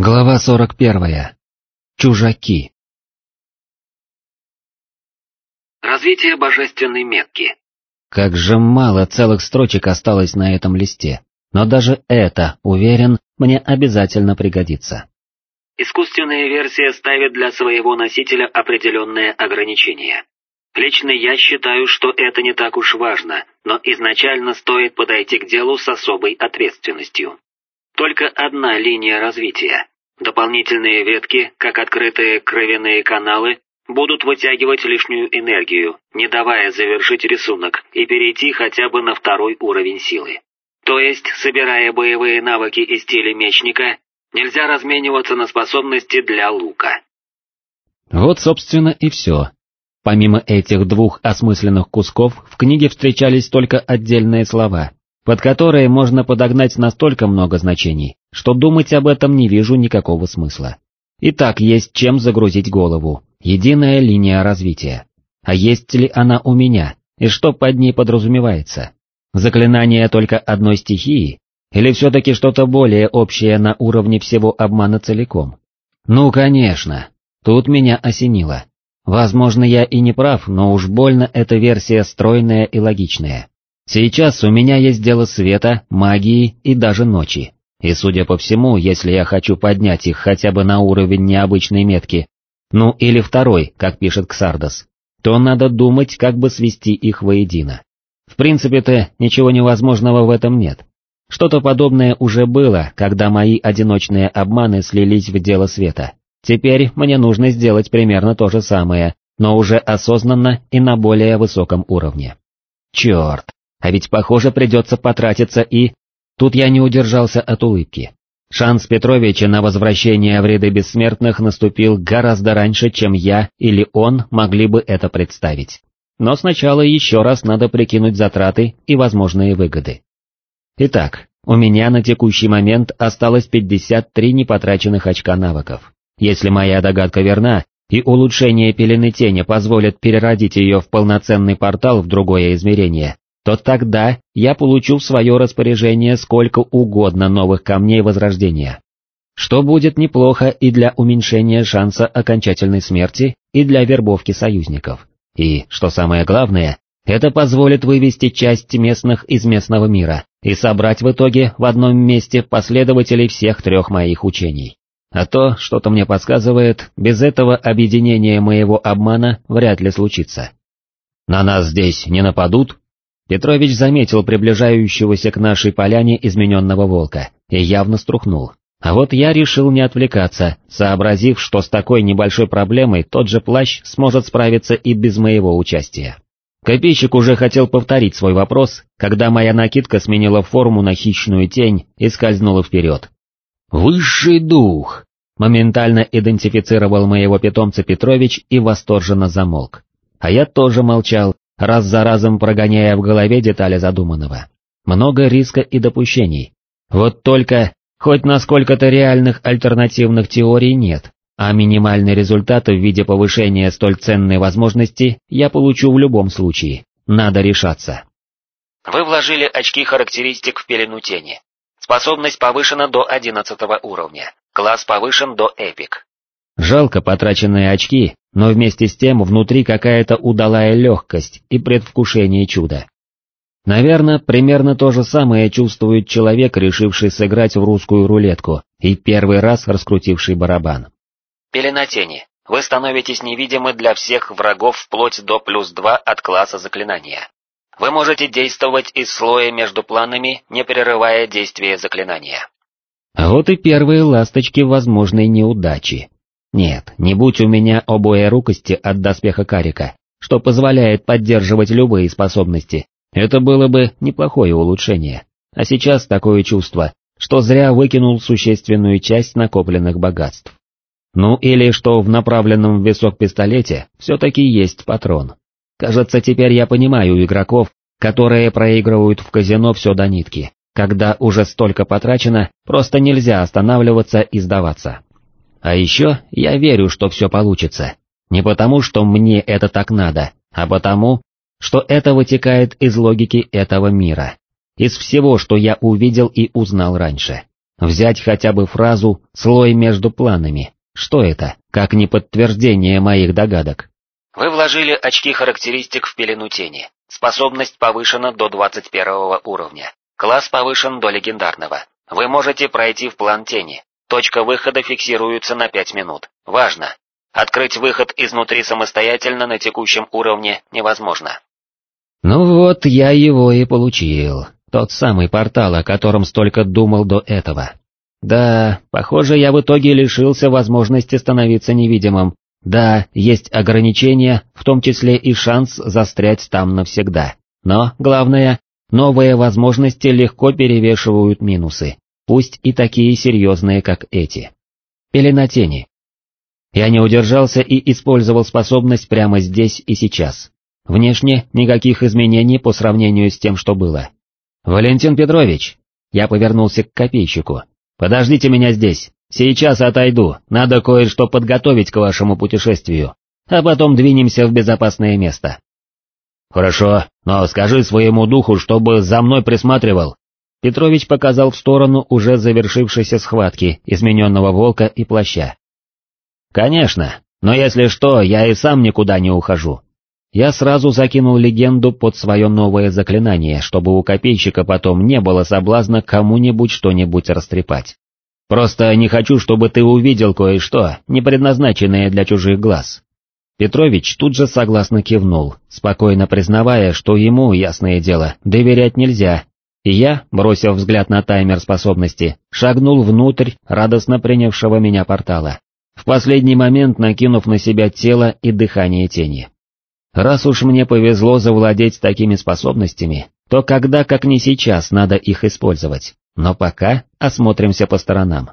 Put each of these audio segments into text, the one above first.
Глава 41. Чужаки. Развитие божественной метки. Как же мало целых строчек осталось на этом листе, но даже это, уверен, мне обязательно пригодится. Искусственная версия ставит для своего носителя определенные ограничения. Лично я считаю, что это не так уж важно, но изначально стоит подойти к делу с особой ответственностью. Только одна линия развития. Дополнительные ветки, как открытые кровяные каналы, будут вытягивать лишнюю энергию, не давая завершить рисунок и перейти хотя бы на второй уровень силы. То есть, собирая боевые навыки из стиля мечника, нельзя размениваться на способности для лука. Вот, собственно, и все. Помимо этих двух осмысленных кусков, в книге встречались только отдельные слова, под которые можно подогнать настолько много значений, что думать об этом не вижу никакого смысла. И так есть чем загрузить голову, единая линия развития. А есть ли она у меня, и что под ней подразумевается? Заклинание только одной стихии? Или все-таки что-то более общее на уровне всего обмана целиком? Ну, конечно, тут меня осенило. Возможно, я и не прав, но уж больно эта версия стройная и логичная. Сейчас у меня есть дело света, магии и даже ночи. И судя по всему, если я хочу поднять их хотя бы на уровень необычной метки, ну или второй, как пишет Ксардос, то надо думать, как бы свести их воедино. В принципе-то ничего невозможного в этом нет. Что-то подобное уже было, когда мои одиночные обманы слились в дело света. Теперь мне нужно сделать примерно то же самое, но уже осознанно и на более высоком уровне. Черт, а ведь, похоже, придется потратиться и... Тут я не удержался от улыбки. Шанс Петровича на возвращение в ряды бессмертных наступил гораздо раньше, чем я или он могли бы это представить. Но сначала еще раз надо прикинуть затраты и возможные выгоды. Итак, у меня на текущий момент осталось 53 непотраченных очка навыков. Если моя догадка верна, и улучшение пелены тени позволит переродить ее в полноценный портал в другое измерение, то тогда я получу в свое распоряжение сколько угодно новых камней возрождения. Что будет неплохо и для уменьшения шанса окончательной смерти, и для вербовки союзников. И, что самое главное, это позволит вывести часть местных из местного мира и собрать в итоге в одном месте последователей всех трех моих учений. А то, что-то мне подсказывает, без этого объединения моего обмана вряд ли случится. «На нас здесь не нападут?» Петрович заметил приближающегося к нашей поляне измененного волка и явно струхнул. А вот я решил не отвлекаться, сообразив, что с такой небольшой проблемой тот же плащ сможет справиться и без моего участия. Копейщик уже хотел повторить свой вопрос, когда моя накидка сменила форму на хищную тень и скользнула вперед. «Высший дух!» Моментально идентифицировал моего питомца Петрович и восторженно замолк. А я тоже молчал, раз за разом прогоняя в голове детали задуманного. Много риска и допущений. Вот только, хоть насколько-то реальных альтернативных теорий нет, а минимальный результат в виде повышения столь ценной возможности я получу в любом случае. Надо решаться. Вы вложили очки характеристик в пелену тени. Способность повышена до 11 уровня. Класс повышен до эпик. Жалко потраченные очки, но вместе с тем внутри какая-то удалая легкость и предвкушение чуда. Наверное, примерно то же самое чувствует человек, решивший сыграть в русскую рулетку и первый раз раскрутивший барабан. Пелена тени. Вы становитесь невидимы для всех врагов вплоть до плюс 2 от класса заклинания. Вы можете действовать из слоя между планами, не прерывая действие заклинания. А вот и первые ласточки возможной неудачи. Нет, не будь у меня обоя рукости от доспеха карика, что позволяет поддерживать любые способности, это было бы неплохое улучшение. А сейчас такое чувство, что зря выкинул существенную часть накопленных богатств. Ну или что в направленном в висок пистолете все-таки есть патрон. Кажется, теперь я понимаю игроков, которые проигрывают в казино все до нитки. Когда уже столько потрачено, просто нельзя останавливаться и сдаваться. А еще я верю, что все получится. Не потому, что мне это так надо, а потому, что это вытекает из логики этого мира. Из всего, что я увидел и узнал раньше. Взять хотя бы фразу «слой между планами». Что это, как не подтверждение моих догадок? Вы вложили очки характеристик в пелену тени. Способность повышена до 21 уровня. Класс повышен до легендарного. Вы можете пройти в план тени. Точка выхода фиксируется на 5 минут. Важно! Открыть выход изнутри самостоятельно на текущем уровне невозможно. Ну вот, я его и получил. Тот самый портал, о котором столько думал до этого. Да, похоже, я в итоге лишился возможности становиться невидимым. Да, есть ограничения, в том числе и шанс застрять там навсегда. Но, главное, новые возможности легко перевешивают минусы, пусть и такие серьезные, как эти. Пелена тени. Я не удержался и использовал способность прямо здесь и сейчас. Внешне никаких изменений по сравнению с тем, что было. «Валентин Петрович!» Я повернулся к копейщику. «Подождите меня здесь, сейчас отойду, надо кое-что подготовить к вашему путешествию, а потом двинемся в безопасное место». «Хорошо, но скажи своему духу, чтобы за мной присматривал». Петрович показал в сторону уже завершившейся схватки измененного волка и плаща. «Конечно, но если что, я и сам никуда не ухожу». Я сразу закинул легенду под свое новое заклинание, чтобы у копейщика потом не было соблазна кому-нибудь что-нибудь растрепать. Просто не хочу, чтобы ты увидел кое-что, не предназначенное для чужих глаз. Петрович тут же согласно кивнул, спокойно признавая, что ему, ясное дело, доверять нельзя, и я, бросив взгляд на таймер способности, шагнул внутрь радостно принявшего меня портала, в последний момент накинув на себя тело и дыхание тени. Раз уж мне повезло завладеть такими способностями, то когда, как не сейчас, надо их использовать. Но пока осмотримся по сторонам.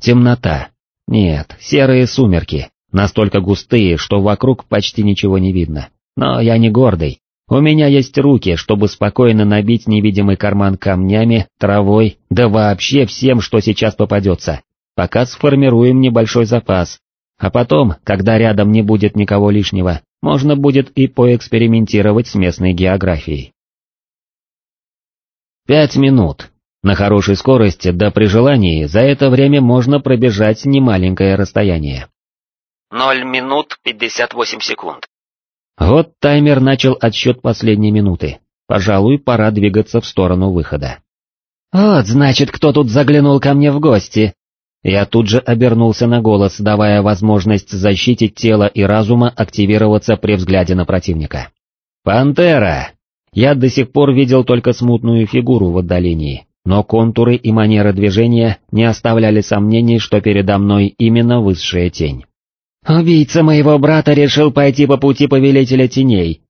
Темнота. Нет, серые сумерки, настолько густые, что вокруг почти ничего не видно. Но я не гордый. У меня есть руки, чтобы спокойно набить невидимый карман камнями, травой, да вообще всем, что сейчас попадется. Пока сформируем небольшой запас. А потом, когда рядом не будет никого лишнего, можно будет и поэкспериментировать с местной географией. Пять минут. На хорошей скорости, да при желании, за это время можно пробежать немаленькое расстояние. Ноль минут пятьдесят восемь секунд. Вот таймер начал отсчет последней минуты. Пожалуй, пора двигаться в сторону выхода. «Вот, значит, кто тут заглянул ко мне в гости?» Я тут же обернулся на голос, давая возможность защите тела и разума активироваться при взгляде на противника. «Пантера!» Я до сих пор видел только смутную фигуру в отдалении, но контуры и манера движения не оставляли сомнений, что передо мной именно высшая тень. «Убийца моего брата решил пойти по пути повелителя теней».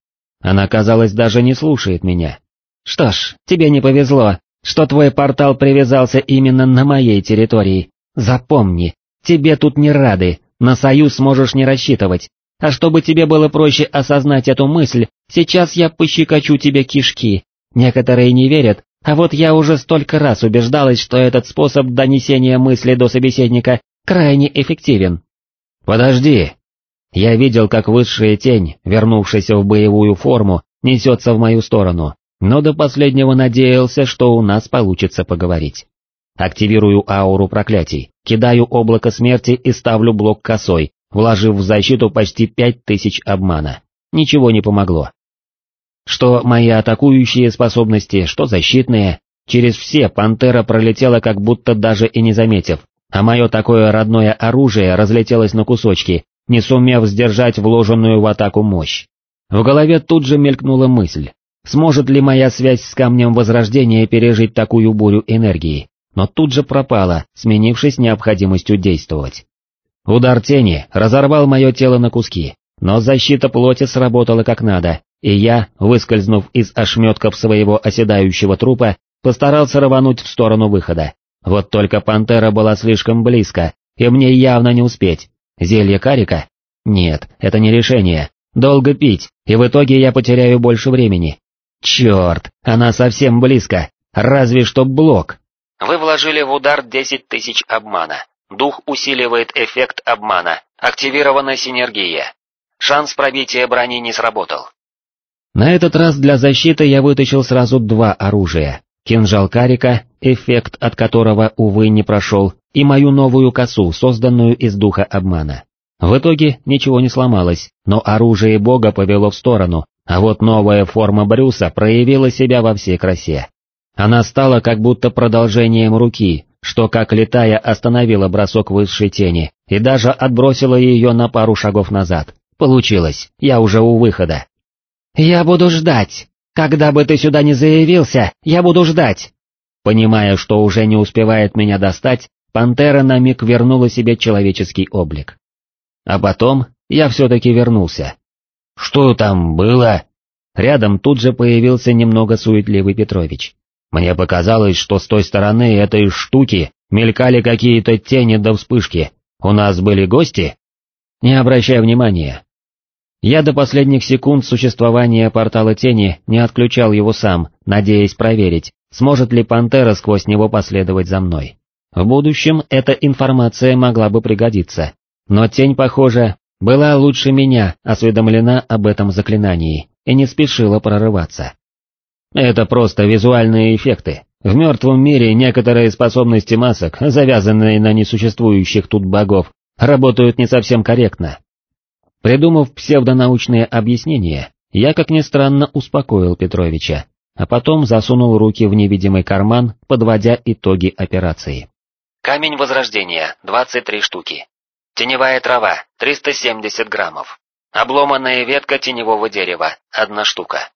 Она, казалось, даже не слушает меня. «Что ж, тебе не повезло, что твой портал привязался именно на моей территории. Запомни, тебе тут не рады, на союз можешь не рассчитывать. А чтобы тебе было проще осознать эту мысль, сейчас я пощекочу тебе кишки. Некоторые не верят, а вот я уже столько раз убеждалась, что этот способ донесения мысли до собеседника крайне эффективен. Подожди. Я видел, как высшая тень, вернувшаяся в боевую форму, несется в мою сторону, но до последнего надеялся, что у нас получится поговорить. Активирую ауру проклятий, кидаю облако смерти и ставлю блок косой, вложив в защиту почти пять тысяч обмана. Ничего не помогло. Что мои атакующие способности, что защитные, через все пантера пролетела как будто даже и не заметив, а мое такое родное оружие разлетелось на кусочки, не сумев сдержать вложенную в атаку мощь. В голове тут же мелькнула мысль, сможет ли моя связь с камнем возрождения пережить такую бурю энергии, но тут же пропала, сменившись необходимостью действовать. Удар тени разорвал мое тело на куски, но защита плоти сработала как надо, и я, выскользнув из ошметков своего оседающего трупа, постарался рвануть в сторону выхода. Вот только пантера была слишком близко, и мне явно не успеть. Зелье карика? Нет, это не решение. Долго пить, и в итоге я потеряю больше времени. Черт, она совсем близко, разве что блок. Вы вложили в удар 10 тысяч обмана. Дух усиливает эффект обмана. Активирована синергия. Шанс пробития брони не сработал. На этот раз для защиты я вытащил сразу два оружия. Кинжал карика, эффект от которого, увы, не прошел, и мою новую косу, созданную из духа обмана. В итоге ничего не сломалось, но оружие бога повело в сторону, а вот новая форма Брюса проявила себя во всей красе. Она стала как будто продолжением руки, что как летая остановила бросок высшей тени и даже отбросила ее на пару шагов назад. Получилось, я уже у выхода. «Я буду ждать! Когда бы ты сюда не заявился, я буду ждать!» Понимая, что уже не успевает меня достать, пантера на миг вернула себе человеческий облик. А потом я все-таки вернулся. «Что там было?» Рядом тут же появился немного суетливый Петрович. Мне показалось, что с той стороны этой штуки мелькали какие-то тени до вспышки. У нас были гости? Не обращай внимания. Я до последних секунд существования портала тени не отключал его сам, надеясь проверить, сможет ли пантера сквозь него последовать за мной. В будущем эта информация могла бы пригодиться, но тень, похоже, была лучше меня осведомлена об этом заклинании и не спешила прорываться. Это просто визуальные эффекты. В мертвом мире некоторые способности масок, завязанные на несуществующих тут богов, работают не совсем корректно. Придумав псевдонаучные объяснения, я, как ни странно, успокоил Петровича, а потом засунул руки в невидимый карман, подводя итоги операции. Камень возрождения, 23 штуки. Теневая трава, 370 граммов. Обломанная ветка теневого дерева, одна штука.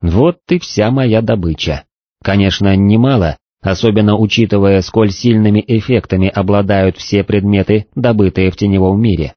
Вот и вся моя добыча. Конечно, немало, особенно учитывая, сколь сильными эффектами обладают все предметы, добытые в теневом мире.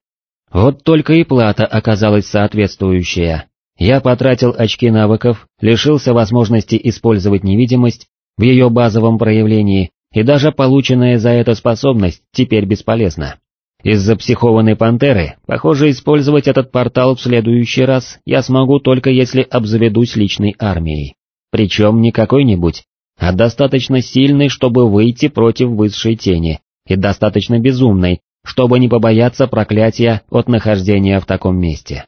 Вот только и плата оказалась соответствующая. Я потратил очки навыков, лишился возможности использовать невидимость в ее базовом проявлении, и даже полученная за это способность теперь бесполезна. Из-за психованной пантеры, похоже, использовать этот портал в следующий раз я смогу только если обзаведусь личной армией. Причем не какой-нибудь, а достаточно сильной, чтобы выйти против высшей тени, и достаточно безумной, чтобы не побояться проклятия от нахождения в таком месте.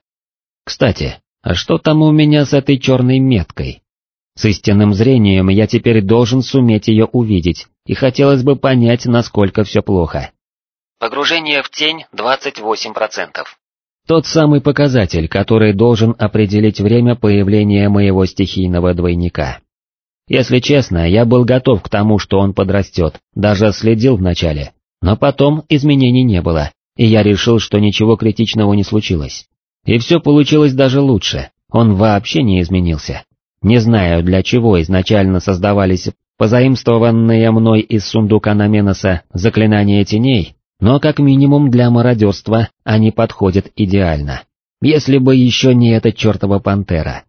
Кстати, а что там у меня с этой черной меткой? С истинным зрением я теперь должен суметь ее увидеть, и хотелось бы понять, насколько все плохо. Погружение в тень 28%. Тот самый показатель, который должен определить время появления моего стихийного двойника. Если честно, я был готов к тому, что он подрастет, даже следил вначале, но потом изменений не было, и я решил, что ничего критичного не случилось. И все получилось даже лучше, он вообще не изменился. Не знаю, для чего изначально создавались позаимствованные мной из сундука Наменоса заклинания теней, но как минимум для мародерства они подходят идеально. Если бы еще не эта чертова пантера.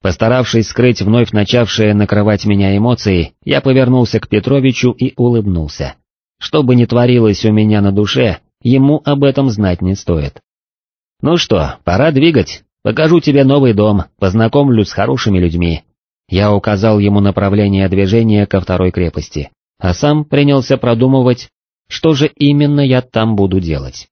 Постаравшись скрыть вновь начавшие накрывать меня эмоции, я повернулся к Петровичу и улыбнулся. Что бы ни творилось у меня на душе, ему об этом знать не стоит. «Ну что, пора двигать, покажу тебе новый дом, познакомлю с хорошими людьми». Я указал ему направление движения ко второй крепости, а сам принялся продумывать, что же именно я там буду делать?